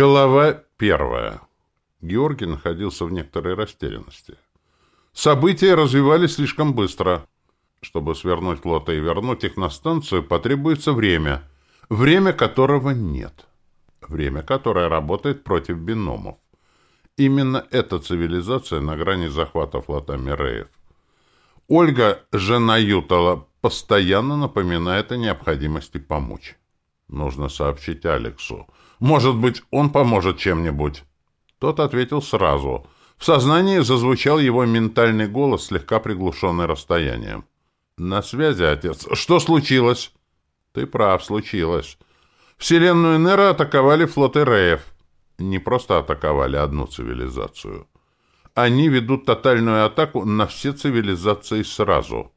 Глава первая. Георгий находился в некоторой растерянности. События развивались слишком быстро. Чтобы свернуть флота и вернуть их на станцию, потребуется время. Время которого нет. Время, которое работает против биномов. Именно эта цивилизация на грани захвата флота Миреев. Ольга, жена Ютала, постоянно напоминает о необходимости помочь. Нужно сообщить Алексу – может быть, он поможет чем-нибудь?» Тот ответил сразу. В сознании зазвучал его ментальный голос, слегка приглушенный расстоянием. «На связи, отец. Что случилось?» «Ты прав, случилось. Вселенную Нера атаковали флоты Реев. Не просто атаковали а одну цивилизацию. Они ведут тотальную атаку на все цивилизации сразу.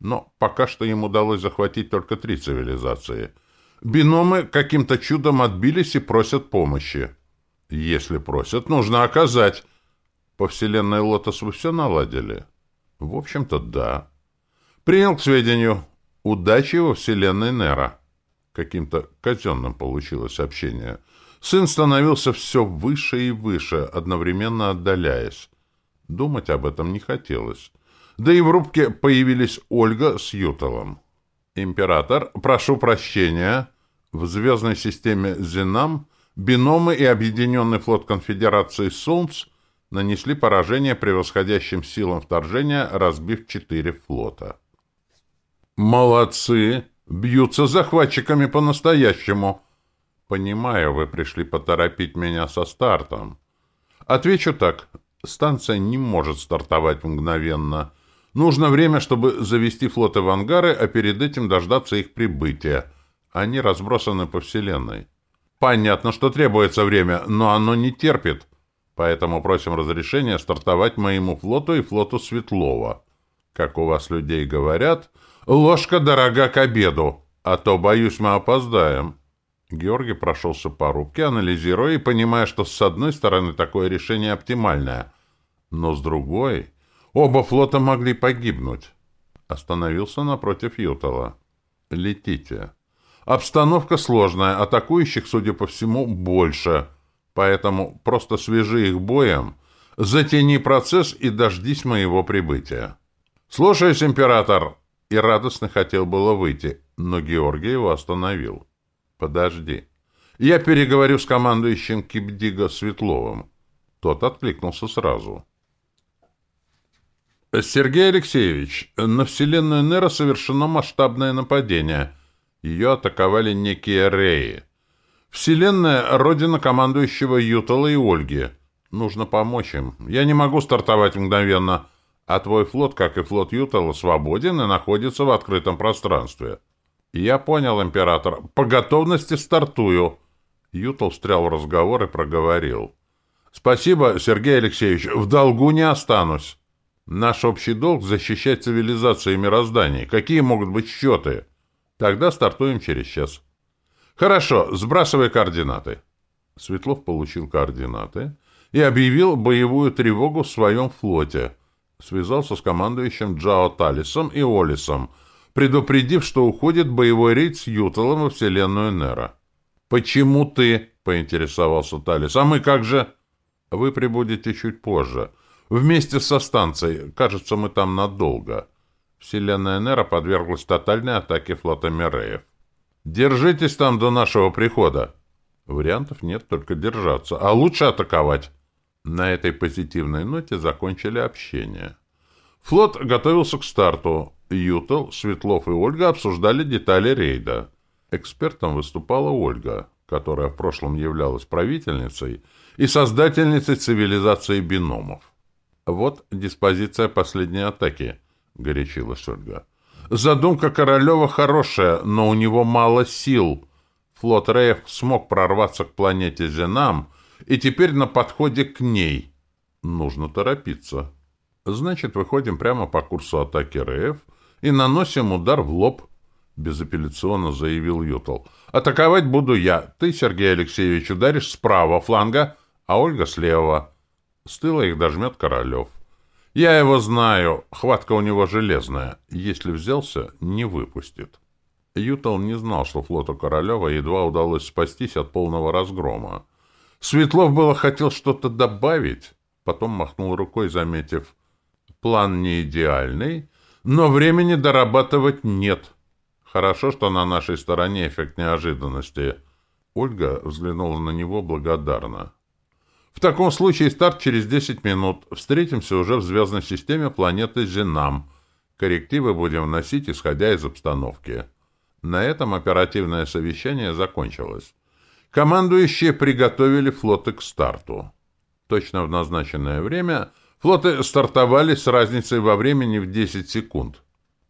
Но пока что им удалось захватить только три цивилизации — Биномы каким-то чудом отбились и просят помощи. Если просят, нужно оказать. По вселенной Лотос вы все наладили? В общем-то, да. Принял к сведению. Удачи во вселенной Нера. Каким-то казенным получилось сообщение. Сын становился все выше и выше, одновременно отдаляясь. Думать об этом не хотелось. Да и в рубке появились Ольга с Юталом. Император, прошу прощения, в звездной системе Зинам биномы и объединенный флот конфедерации Солнц нанесли поражение превосходящим силам вторжения, разбив четыре флота. «Молодцы! Бьются захватчиками по-настоящему!» «Понимаю, вы пришли поторопить меня со стартом». Отвечу так. Станция не может стартовать мгновенно. Нужно время, чтобы завести флоты в ангары, а перед этим дождаться их прибытия. Они разбросаны по Вселенной. Понятно, что требуется время, но оно не терпит. Поэтому просим разрешения стартовать моему флоту и флоту Светлова. Как у вас людей говорят, ложка дорога к обеду, а то, боюсь, мы опоздаем. Георгий прошелся по рубке, анализируя и понимая, что с одной стороны такое решение оптимальное, но с другой... Оба флота могли погибнуть. Остановился напротив Ютала. Летите. Обстановка сложная, атакующих, судя по всему, больше. Поэтому просто свяжи их боем, затяни процесс и дождись моего прибытия. Слушаюсь, император. И радостно хотел было выйти, но Георгий его остановил. Подожди. Я переговорю с командующим Кипдиго Светловым. Тот откликнулся сразу. Сергей Алексеевич, на вселенную Нера совершено масштабное нападение. Ее атаковали некие Реи. Вселенная — родина командующего Ютала и Ольги. Нужно помочь им. Я не могу стартовать мгновенно. А твой флот, как и флот Ютала, свободен и находится в открытом пространстве. Я понял, император. По готовности стартую. Ютал встрял в разговор и проговорил. Спасибо, Сергей Алексеевич. В долгу не останусь. Наш общий долг — защищать цивилизацию и мироздание. Какие могут быть счеты? Тогда стартуем через час. Хорошо, сбрасывай координаты. Светлов получил координаты и объявил боевую тревогу в своем флоте. Связался с командующим Джао Талисом и Олисом, предупредив, что уходит боевой рейд с Юталом во вселенную Нера. «Почему ты?» — поинтересовался Талис. вместе со станцией. Кажется, мы там надолго. Вселенная Нера подверглась тотальной атаке флота Миреев. Держитесь там до нашего прихода. Вариантов нет, только держаться. А лучше атаковать. На этой позитивной ноте закончили общение. Флот готовился к старту. Ютел, Светлов и Ольга обсуждали детали рейда. Экспертом выступала Ольга, которая в прошлом являлась правительницей и создательницей цивилизации биномов. «Вот диспозиция последней атаки», — горячила Шульга. «Задумка Королева хорошая, но у него мало сил. Флот Рейф смог прорваться к планете Зенам и теперь на подходе к ней. Нужно торопиться. Значит, выходим прямо по курсу атаки Рейф и наносим удар в лоб», — безапелляционно заявил Ютл. «Атаковать буду я. Ты, Сергей Алексеевич, ударишь с правого фланга, а Ольга слева. Стыло их дожмет Королев. Я его знаю, хватка у него железная. Если взялся, не выпустит. Ютал не знал, что флоту Королева едва удалось спастись от полного разгрома. Светлов было хотел что-то добавить, потом махнул рукой, заметив, план не идеальный, но времени дорабатывать нет. Хорошо, что на нашей стороне эффект неожиданности. Ольга взглянула на него благодарно. В таком случае старт через 10 минут. Встретимся уже в звездной системе планеты Зенам. Коррективы будем вносить, исходя из обстановки. На этом оперативное совещание закончилось. Командующие приготовили флоты к старту. Точно в назначенное время флоты стартовали с разницей во времени в 10 секунд.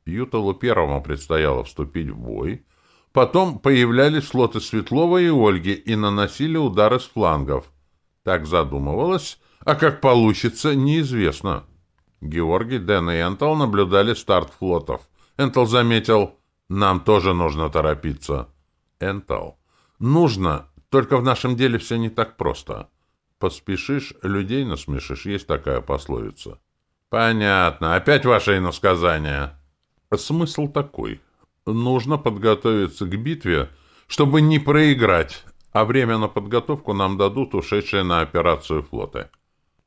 Юталу первому предстояло вступить в бой. Потом появлялись флоты Светлова и Ольги и наносили удары с флангов – так задумывалось, а как получится, неизвестно. Георгий, Дэн и Энтл наблюдали старт флотов. Энтл заметил, нам тоже нужно торопиться. Энтл, нужно, только в нашем деле все не так просто. Поспешишь, людей насмешишь, есть такая пословица. Понятно, опять ваше иносказание. Смысл такой. Нужно подготовиться к битве, чтобы не проиграть, а время на подготовку нам дадут ушедшие на операцию флоты.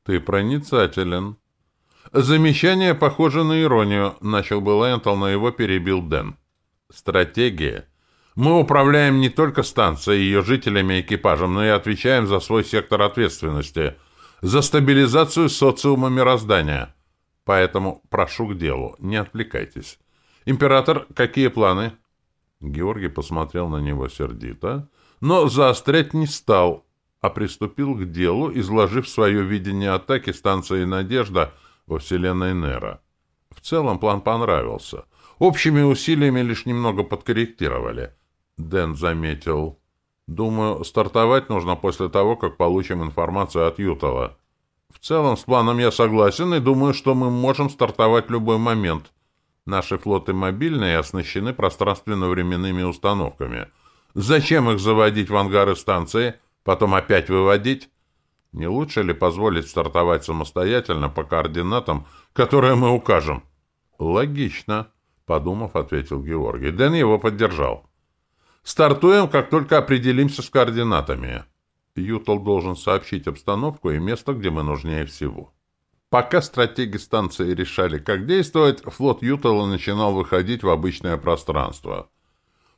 Ты проницателен. Замечание похоже на иронию, начал был Энтл, но его перебил Дэн. Стратегия. Мы управляем не только станцией, ее жителями и экипажем, но и отвечаем за свой сектор ответственности, за стабилизацию социума мироздания. Поэтому прошу к делу, не отвлекайтесь. Император, какие планы? Георгий посмотрел на него сердито, но заострять не стал, а приступил к делу, изложив свое видение атаки станции «Надежда» во вселенной Нера. В целом план понравился. Общими усилиями лишь немного подкорректировали. Дэн заметил. Думаю, стартовать нужно после того, как получим информацию от Ютова. В целом с планом я согласен и думаю, что мы можем стартовать в любой момент. Наши флоты мобильные и оснащены пространственно-временными установками — Зачем их заводить в ангары станции, потом опять выводить? Не лучше ли позволить стартовать самостоятельно по координатам, которые мы укажем? Логично, подумав, ответил Георгий. Дэн его поддержал. Стартуем, как только определимся с координатами. Ютл должен сообщить обстановку и место, где мы нужнее всего. Пока стратеги станции решали, как действовать, флот Ютала начинал выходить в обычное пространство —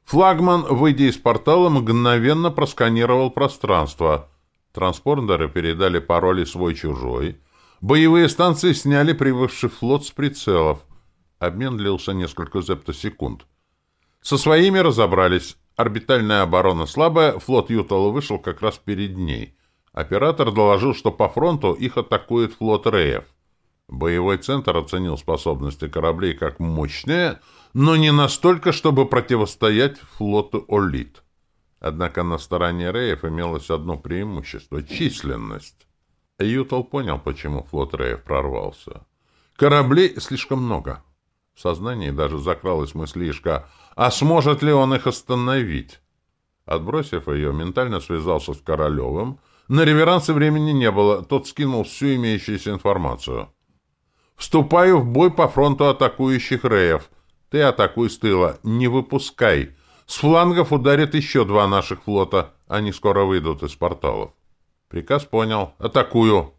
Флагман, выйдя из портала, мгновенно просканировал пространство. Транспондеры передали пароли «свой-чужой». Боевые станции сняли прибывший флот с прицелов. Обмен длился несколько зептосекунд. Со своими разобрались. Орбитальная оборона слабая, флот Ютала вышел как раз перед ней. Оператор доложил, что по фронту их атакует флот Реев. Боевой центр оценил способности кораблей как мощные — но не настолько, чтобы противостоять флоту Олит. Однако на стороне Реев имелось одно преимущество — численность. Ютал понял, почему флот Реев прорвался. Кораблей слишком много. В сознании даже закралась мыслишка, а сможет ли он их остановить? Отбросив ее, ментально связался с Королевым. На реверансе времени не было, тот скинул всю имеющуюся информацию. «Вступаю в бой по фронту атакующих Реев», ты атакуй с тыла, не выпускай. С флангов ударят еще два наших флота. Они скоро выйдут из порталов. Приказ понял. Атакую.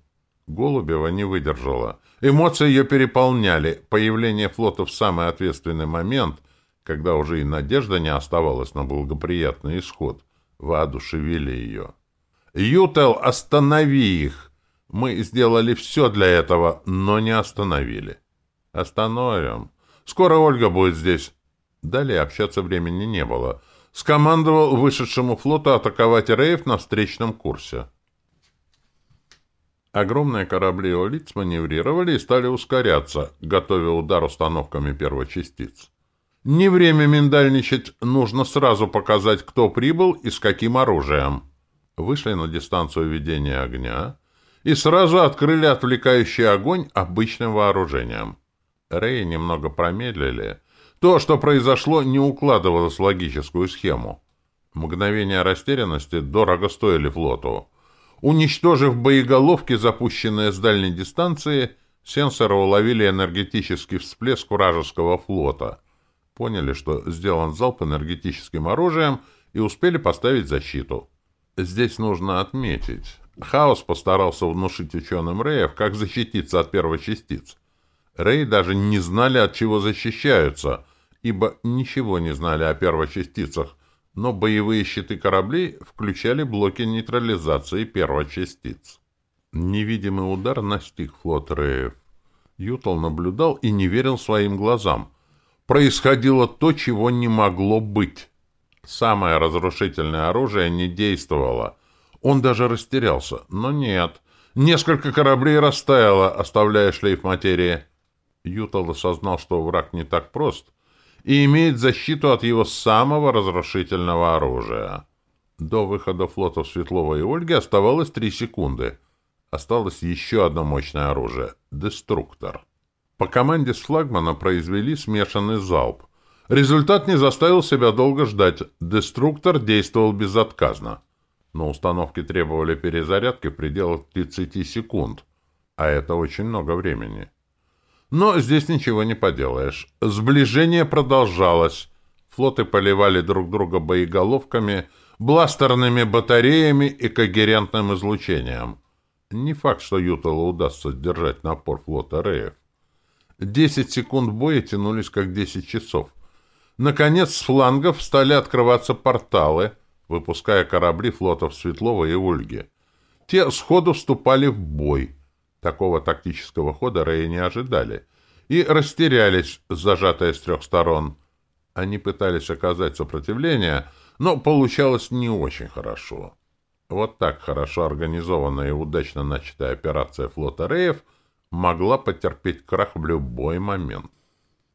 Голубева не выдержала. Эмоции ее переполняли. Появление флота в самый ответственный момент, когда уже и надежда не оставалась на благоприятный исход, воодушевили ее. «Ютел, останови их!» «Мы сделали все для этого, но не остановили». «Остановим», Скоро Ольга будет здесь». Далее общаться времени не было. Скомандовал вышедшему флоту атаковать рейв на встречном курсе. Огромные корабли «Олиц» маневрировали и стали ускоряться, готовя удар установками первочастиц. Не время миндальничать, нужно сразу показать, кто прибыл и с каким оружием. Вышли на дистанцию ведения огня и сразу открыли отвлекающий огонь обычным вооружением. Рэй немного промедлили. То, что произошло, не укладывалось в логическую схему. Мгновения растерянности дорого стоили флоту. Уничтожив боеголовки, запущенные с дальней дистанции, сенсоры уловили энергетический всплеск вражеского флота. Поняли, что сделан залп энергетическим оружием, и успели поставить защиту. Здесь нужно отметить. Хаос постарался внушить ученым Реев, как защититься от первой частицы. Рей даже не знали, от чего защищаются, ибо ничего не знали о первочастицах, но боевые щиты кораблей включали блоки нейтрализации первочастиц. Невидимый удар настиг флот Рэев. Ютал наблюдал и не верил своим глазам. Происходило то, чего не могло быть. Самое разрушительное оружие не действовало. Он даже растерялся, но нет. Несколько кораблей растаяло, оставляя шлейф материи. Ютал осознал, что враг не так прост — и имеет защиту от его самого разрушительного оружия. До выхода флотов Светлова и Ольги оставалось три секунды. Осталось еще одно мощное оружие — «Деструктор». По команде с флагмана произвели смешанный залп. Результат не заставил себя долго ждать. «Деструктор» действовал безотказно. Но установки требовали перезарядки в пределах 30 секунд, а это очень много времени. Но здесь ничего не поделаешь. Сближение продолжалось. Флоты поливали друг друга боеголовками, бластерными батареями и когерентным излучением. Не факт, что Юталу удастся сдержать напор флота Реев. Десять секунд боя тянулись как десять часов. Наконец, с флангов стали открываться порталы, выпуская корабли флотов Светлова и Ольги. Те сходу вступали в бой — Такого тактического хода Рэя не ожидали и растерялись, зажатые с трех сторон. Они пытались оказать сопротивление, но получалось не очень хорошо. Вот так хорошо организованная и удачно начатая операция флота Реев могла потерпеть крах в любой момент.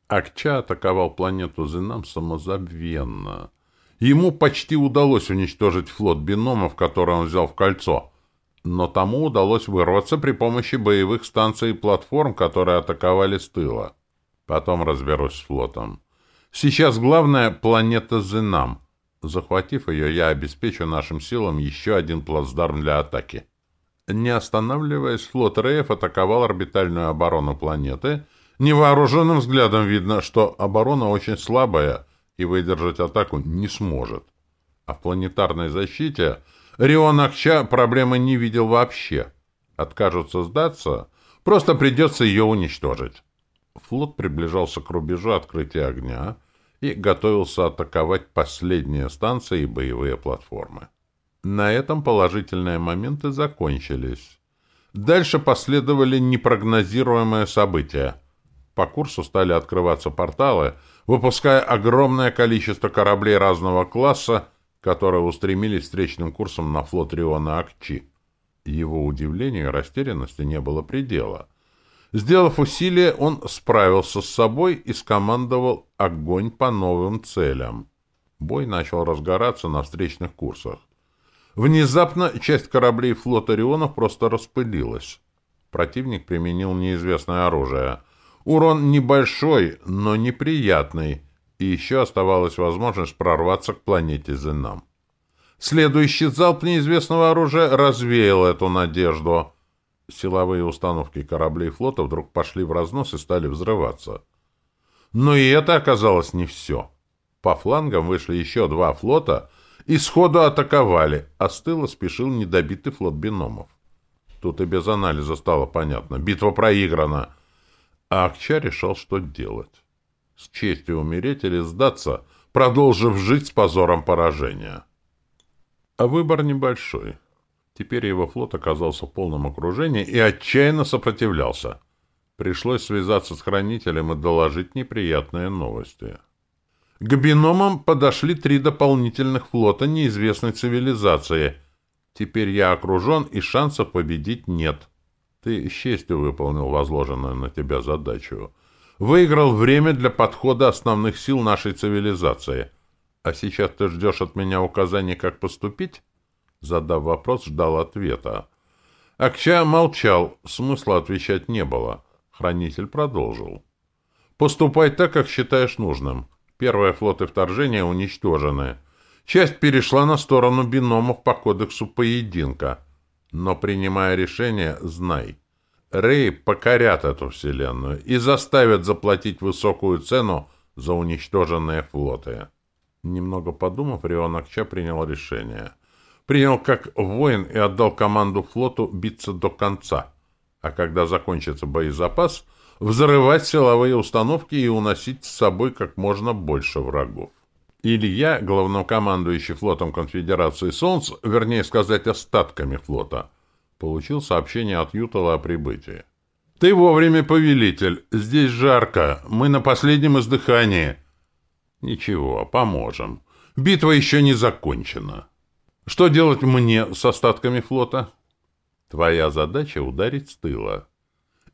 Акча атаковал планету Зинам самозабвенно. Ему почти удалось уничтожить флот биномов, который он взял в кольцо но тому удалось вырваться при помощи боевых станций и платформ, которые атаковали с тыла. Потом разберусь с флотом. Сейчас главное — планета Зенам. Захватив ее, я обеспечу нашим силам еще один плацдарм для атаки. Не останавливаясь, флот Реев атаковал орбитальную оборону планеты. Невооруженным взглядом видно, что оборона очень слабая и выдержать атаку не сможет. А в планетарной защите Рион Ахча проблемы не видел вообще. Откажутся сдаться, просто придется ее уничтожить. Флот приближался к рубежу открытия огня и готовился атаковать последние станции и боевые платформы. На этом положительные моменты закончились. Дальше последовали непрогнозируемые события. По курсу стали открываться порталы, выпуская огромное количество кораблей разного класса, которые устремились встречным курсом на флот Риона Акчи. Его удивлению и растерянности не было предела. Сделав усилие, он справился с собой и скомандовал огонь по новым целям. Бой начал разгораться на встречных курсах. Внезапно часть кораблей флота Рионов просто распылилась. Противник применил неизвестное оружие. Урон небольшой, но неприятный — и еще оставалась возможность прорваться к планете Зенам. Следующий залп неизвестного оружия развеял эту надежду. Силовые установки кораблей флота вдруг пошли в разнос и стали взрываться. Но и это оказалось не все. По флангам вышли еще два флота и сходу атаковали, а с тыла спешил недобитый флот биномов. Тут и без анализа стало понятно. Битва проиграна. А Акча решил что делать с честью умереть или сдаться, продолжив жить с позором поражения. А выбор небольшой. Теперь его флот оказался в полном окружении и отчаянно сопротивлялся. Пришлось связаться с хранителем и доложить неприятные новости. К биномам подошли три дополнительных флота неизвестной цивилизации. Теперь я окружен, и шансов победить нет. Ты с честью выполнил возложенную на тебя задачу выиграл время для подхода основных сил нашей цивилизации. А сейчас ты ждешь от меня указаний, как поступить? Задав вопрос, ждал ответа. Акча молчал, смысла отвечать не было. Хранитель продолжил. «Поступай так, как считаешь нужным. Первые флоты вторжения уничтожены. Часть перешла на сторону биномов по кодексу поединка. Но, принимая решение, знай». Рэй покорят эту вселенную и заставят заплатить высокую цену за уничтоженные флоты. Немного подумав, Рион-Акча принял решение. Принял как воин и отдал команду флоту биться до конца. А когда закончится боезапас, взрывать силовые установки и уносить с собой как можно больше врагов. Илья, главнокомандующий флотом Конфедерации Солнц, вернее сказать, остатками флота – Получил сообщение от Ютала о прибытии. «Ты вовремя, повелитель! Здесь жарко! Мы на последнем издыхании!» «Ничего, поможем. Битва еще не закончена. Что делать мне с остатками флота?» «Твоя задача — ударить с тыла».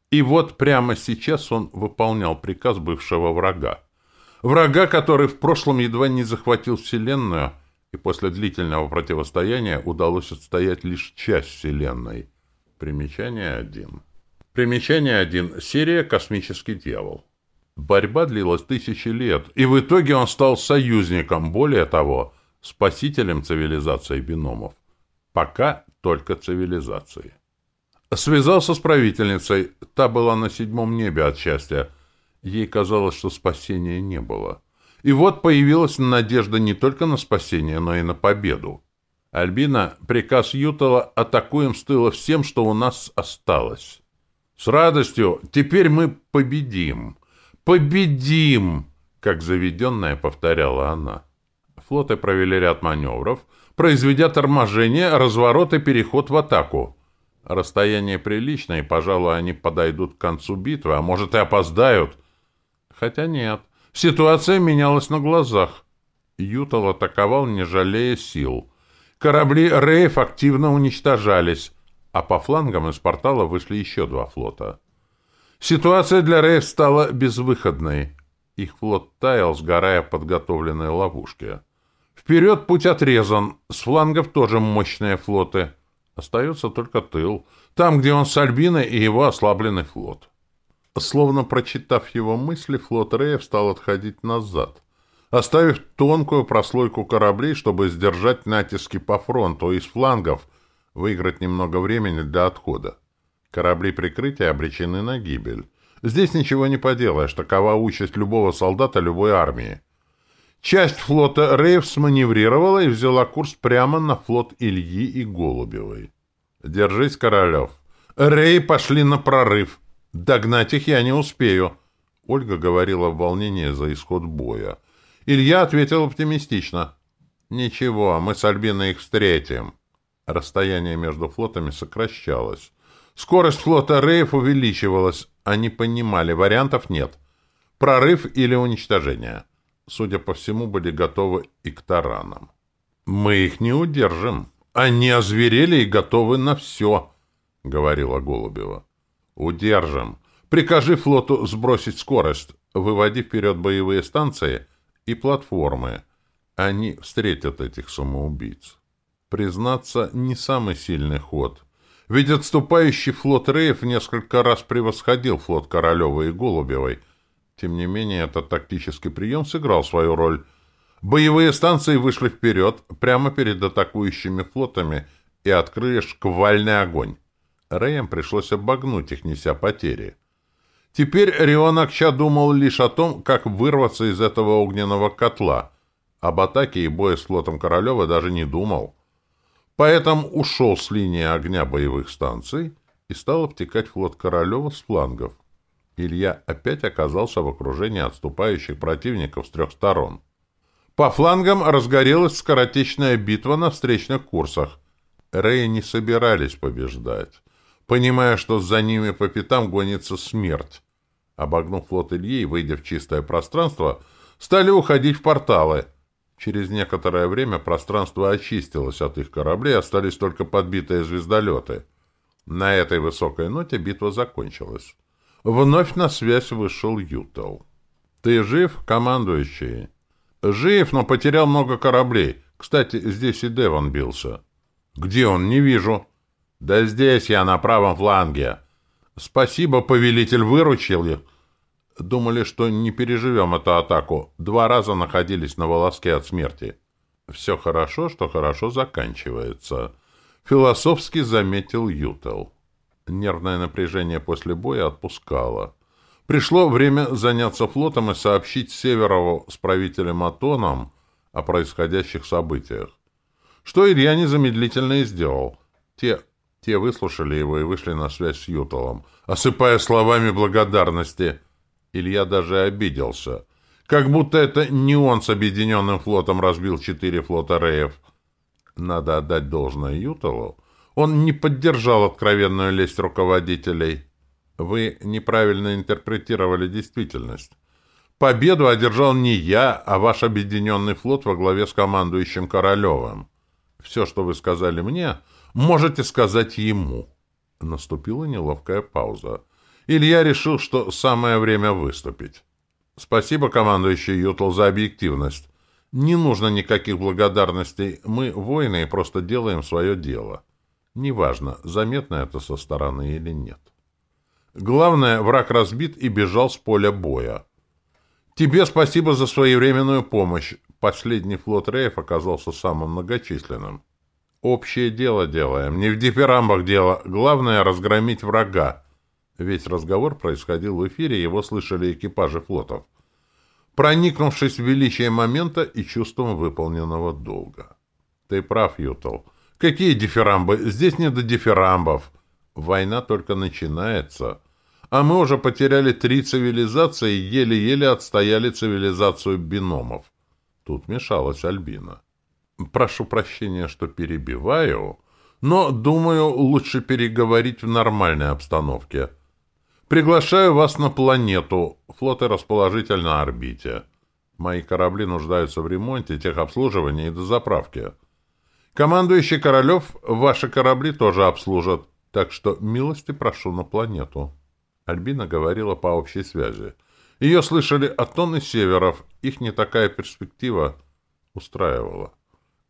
И вот прямо сейчас он выполнял приказ бывшего врага. Врага, который в прошлом едва не захватил Вселенную — и после длительного противостояния удалось отстоять лишь часть Вселенной. Примечание 1. Примечание 1. Серия «Космический дьявол». Борьба длилась тысячи лет, и в итоге он стал союзником, более того, спасителем цивилизации биномов. Пока только цивилизации. Связался с правительницей, та была на седьмом небе от счастья. Ей казалось, что спасения не было. И вот появилась надежда не только на спасение, но и на победу. Альбина, приказ Ютала атакуем с всем, что у нас осталось. С радостью, теперь мы победим. Победим, как заведенная повторяла она. Флоты провели ряд маневров, произведя торможение, разворот и переход в атаку. Расстояние приличное, пожалуй, они подойдут к концу битвы, а может и опоздают. Хотя нет. Ситуация менялась на глазах. Ютал атаковал, не жалея сил. Корабли Рейф активно уничтожались, а по флангам из портала вышли еще два флота. Ситуация для Рейф стала безвыходной. Их флот таял, сгорая в подготовленной ловушке. Вперед путь отрезан, с флангов тоже мощные флоты. Остается только тыл, там, где он с Альбиной и его ослабленный флот словно прочитав его мысли, флот Реев стал отходить назад, оставив тонкую прослойку кораблей, чтобы сдержать натиски по фронту из флангов, выиграть немного времени для отхода. Корабли прикрытия обречены на гибель. Здесь ничего не поделаешь, такова участь любого солдата любой армии. Часть флота Рейв сманеврировала и взяла курс прямо на флот Ильи и Голубевой. «Держись, Королев!» «Рей пошли на прорыв!» Догнать их я не успею. Ольга говорила в волнении за исход боя. Илья ответил оптимистично. «Ничего, мы с Альбиной их встретим». Расстояние между флотами сокращалось. Скорость флота Рейф увеличивалась. Они понимали, вариантов нет. Прорыв или уничтожение. Судя по всему, были готовы и к таранам. «Мы их не удержим. Они озверели и готовы на все», — говорила Голубева. Удержим. Прикажи флоту сбросить скорость, выводи вперед боевые станции и платформы. Они встретят этих самоубийц. Признаться, не самый сильный ход. Ведь отступающий флот Рейф несколько раз превосходил флот Королева и Голубевой. Тем не менее, этот тактический прием сыграл свою роль. Боевые станции вышли вперед, прямо перед атакующими флотами, и открыли шквальный огонь. Рэем пришлось обогнуть их, неся потери. Теперь Рионакша думал лишь о том, как вырваться из этого огненного котла. Об атаке и бое с флотом Королева даже не думал. Поэтому ушел с линии огня боевых станций и стал обтекать флот Королева с флангов. Илья опять оказался в окружении отступающих противников с трех сторон. По флангам разгорелась скоротечная битва на встречных курсах. Реи не собирались побеждать понимая, что за ними по пятам гонится смерть. Обогнув флот Ильи и выйдя в чистое пространство, стали уходить в порталы. Через некоторое время пространство очистилось от их кораблей, остались только подбитые звездолеты. На этой высокой ноте битва закончилась. Вновь на связь вышел Ютал. «Ты жив, командующий?» «Жив, но потерял много кораблей. Кстати, здесь и Деван бился». «Где он? Не вижу». «Да здесь я, на правом фланге!» «Спасибо, повелитель выручил их!» Думали, что не переживем эту атаку. Два раза находились на волоске от смерти. «Все хорошо, что хорошо заканчивается», — философски заметил Ютел. Нервное напряжение после боя отпускало. Пришло время заняться флотом и сообщить Северову с правителем Атоном о происходящих событиях. Что Илья незамедлительно и сделал. Те те выслушали его и вышли на связь с Ютовым, осыпая словами благодарности. Илья даже обиделся. Как будто это не он с объединенным флотом разбил четыре флота Реев. Надо отдать должное Ютову. Он не поддержал откровенную лесть руководителей. Вы неправильно интерпретировали действительность. Победу одержал не я, а ваш объединенный флот во главе с командующим Королевым. Все, что вы сказали мне, можете сказать ему». Наступила неловкая пауза. Илья решил, что самое время выступить. «Спасибо, командующий Ютл, за объективность. Не нужно никаких благодарностей. Мы воины и просто делаем свое дело. Неважно, заметно это со стороны или нет. Главное, враг разбит и бежал с поля боя. Тебе спасибо за своевременную помощь. Последний флот Рейф оказался самым многочисленным общее дело делаем, не в дифирамбах дело, главное — разгромить врага. Весь разговор происходил в эфире, его слышали экипажи флотов, проникнувшись в величие момента и чувством выполненного долга. Ты прав, Ютл. Какие дифирамбы? Здесь не до дифирамбов. Война только начинается. А мы уже потеряли три цивилизации и еле-еле отстояли цивилизацию биномов. Тут мешалась Альбина. Прошу прощения, что перебиваю, но, думаю, лучше переговорить в нормальной обстановке. Приглашаю вас на планету. Флоты расположитель на орбите. Мои корабли нуждаются в ремонте, техобслуживании и дозаправке. Командующий Королев ваши корабли тоже обслужат, так что милости прошу на планету. Альбина говорила по общей связи. Ее слышали от тонны северов, их не такая перспектива устраивала.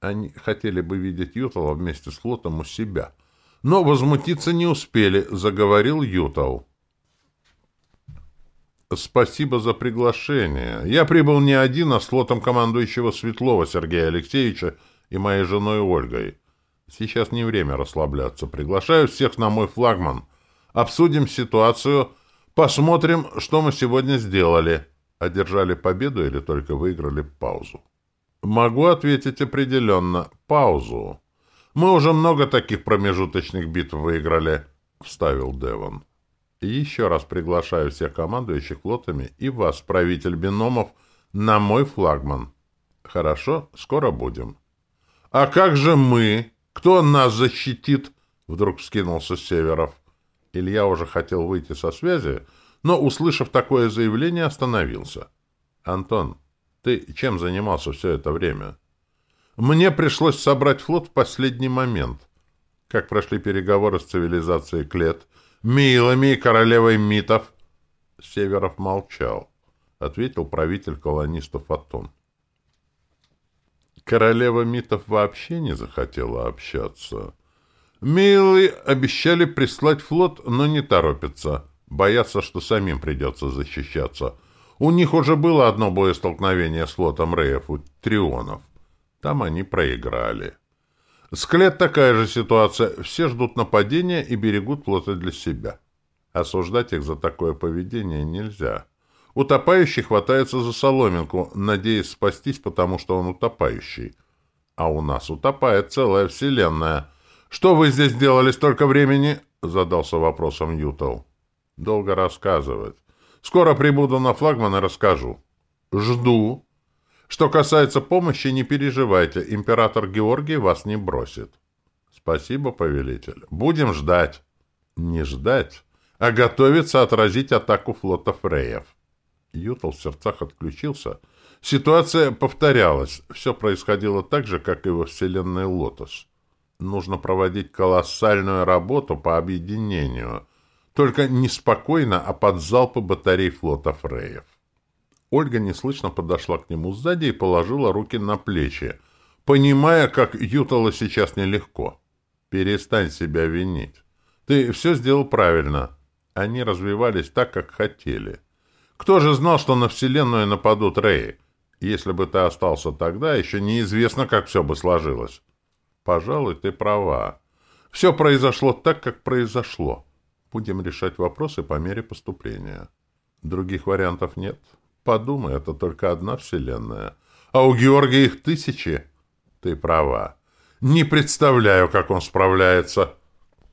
Они хотели бы видеть Ютова вместе с Лотом у себя. Но возмутиться не успели, заговорил Ютов. «Спасибо за приглашение. Я прибыл не один, а с лотом командующего Светлова Сергея Алексеевича и моей женой Ольгой. Сейчас не время расслабляться. Приглашаю всех на мой флагман. Обсудим ситуацию, посмотрим, что мы сегодня сделали. Одержали победу или только выиграли паузу?» Могу ответить определенно. Паузу. Мы уже много таких промежуточных битв выиграли, вставил Девон. Еще раз приглашаю всех командующих флотами и вас, правитель биномов, на мой флагман. Хорошо, скоро будем. А как же мы? Кто нас защитит? Вдруг вскинулся Северов. Илья уже хотел выйти со связи, но, услышав такое заявление, остановился. «Антон, ты чем занимался все это время? Мне пришлось собрать флот в последний момент. Как прошли переговоры с цивилизацией Клет, Милами и королевой Митов? Северов молчал. Ответил правитель колонистов Атон. Королева Митов вообще не захотела общаться. Милы обещали прислать флот, но не торопятся. Боятся, что самим придется защищаться. У них уже было одно боестолкновение с лотом Реев у Трионов. Там они проиграли. Склет такая же ситуация. Все ждут нападения и берегут плоты для себя. Осуждать их за такое поведение нельзя. Утопающий хватается за соломинку, надеясь спастись, потому что он утопающий. А у нас утопает целая вселенная. «Что вы здесь делали столько времени?» — задался вопросом Ютал. «Долго рассказывать». Скоро прибуду на флагман и расскажу. Жду. Что касается помощи, не переживайте. Император Георгий вас не бросит. Спасибо, повелитель. Будем ждать. Не ждать, а готовиться отразить атаку флота Фреев. Ютал в сердцах отключился. Ситуация повторялась. Все происходило так же, как и во вселенной Лотос. Нужно проводить колоссальную работу по объединению — только неспокойно, а под залпы батарей флота Фреев. Ольга неслышно подошла к нему сзади и положила руки на плечи, понимая, как Ютала сейчас нелегко. «Перестань себя винить. Ты все сделал правильно». Они развивались так, как хотели. Кто же знал, что на Вселенную нападут Реи? Если бы ты остался тогда, еще неизвестно, как все бы сложилось. Пожалуй, ты права. Все произошло так, как произошло будем решать вопросы по мере поступления. Других вариантов нет. Подумай, это только одна вселенная. А у Георгия их тысячи. Ты права. Не представляю, как он справляется.